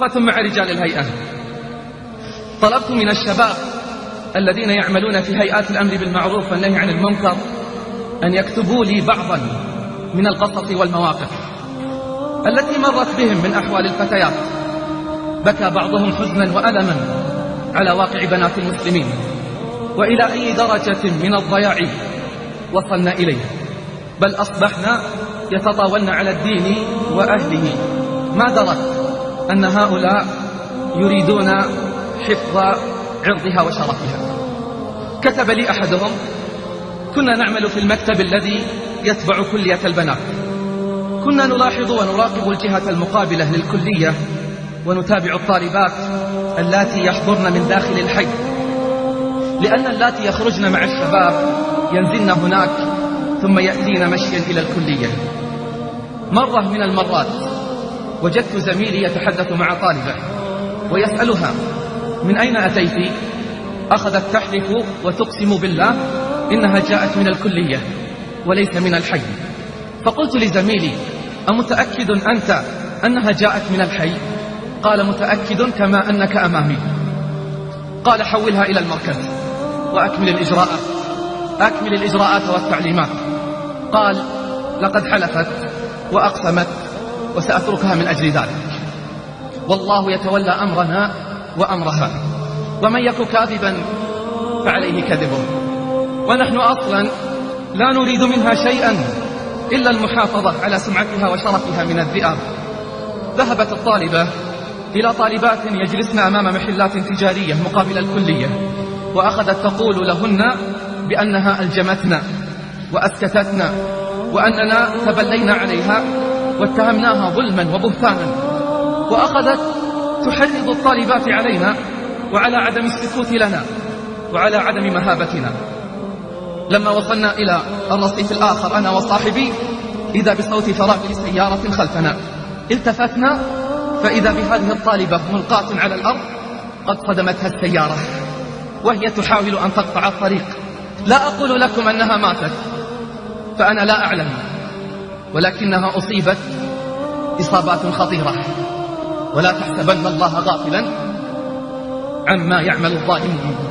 وقفة مع رجال الهيئة. طلبت من الشباب الذين يعملون في هيئات الأمر بالمعروف والنهي عن المنكر أن يكتبوا لي بعضا من القصص والمواقف التي مرت بهم من أحوال الفتيات. بكى بعضهم حزنا وألما على واقع بنات المسلمين. وإلى أي درجة من الضياع وصلنا إليه. بل أصبحنا يتطاولن على الدين وأهله. ما درت أن هؤلاء يريدون حفظ عرضها وشرفها. كتب لي أحدهم كنا نعمل في المكتب الذي يتبع كلية البنات. كنا نلاحظ ونراقب الجهة المقابلة للكلية ونتابع الطالبات اللاتي يحضرن من داخل الحي. لأن اللاتي يخرجن مع الشباب ينزلن هناك ثم يأتين مشيا إلى الكلية. مرة من المرات وجدت زميلي يتحدث مع طالبة ويسألها من أين أتيت؟ أخذت تحلف وتقسم بالله إنها جاءت من الكلية وليس من الحي. فقلت لزميلي أمتأكد أنت أنها جاءت من الحي؟ قال متأكد كما أنك أمامي. قال حولها إلى المركز وأكمل الإجراءات أكمل الإجراءات والتعليمات. قال لقد حلفت وأقسمت وسأتركها من أجل ذلك. والله يتولى أمرنا وأمرها. ومن يك كاذبا فعليه كذبه ونحن أصلا لا نريد منها شيئا إلا المحافظة على سمعتها وشرفها من الذئاب. ذهبت الطالبة إلى طالبات يجلسن أمام محلات تجارية مقابل الكلية وأخذت تقول لهن بأنها ألجمتنا وأسكتتنا وأننا تبلينا عليها واتهمناها ظلما وبهتانا. وأخذت تحرض الطالبات علينا وعلى عدم السكوت لنا وعلى عدم مهابتنا. لما وصلنا إلى الرصيف الآخر أنا وصاحبي إذا بصوت فرامل سيارة خلفنا. التفتنا فإذا بهذه الطالبة ملقاة على الأرض قد صدمتها السيارة. وهي تحاول أن تقطع الطريق. لا أقول لكم أنها ماتت فأنا لا أعلم. ولكنها أصيبت إصابات خطيرة. ولا تحسبن الله غافلا عما يعمل الظالمون.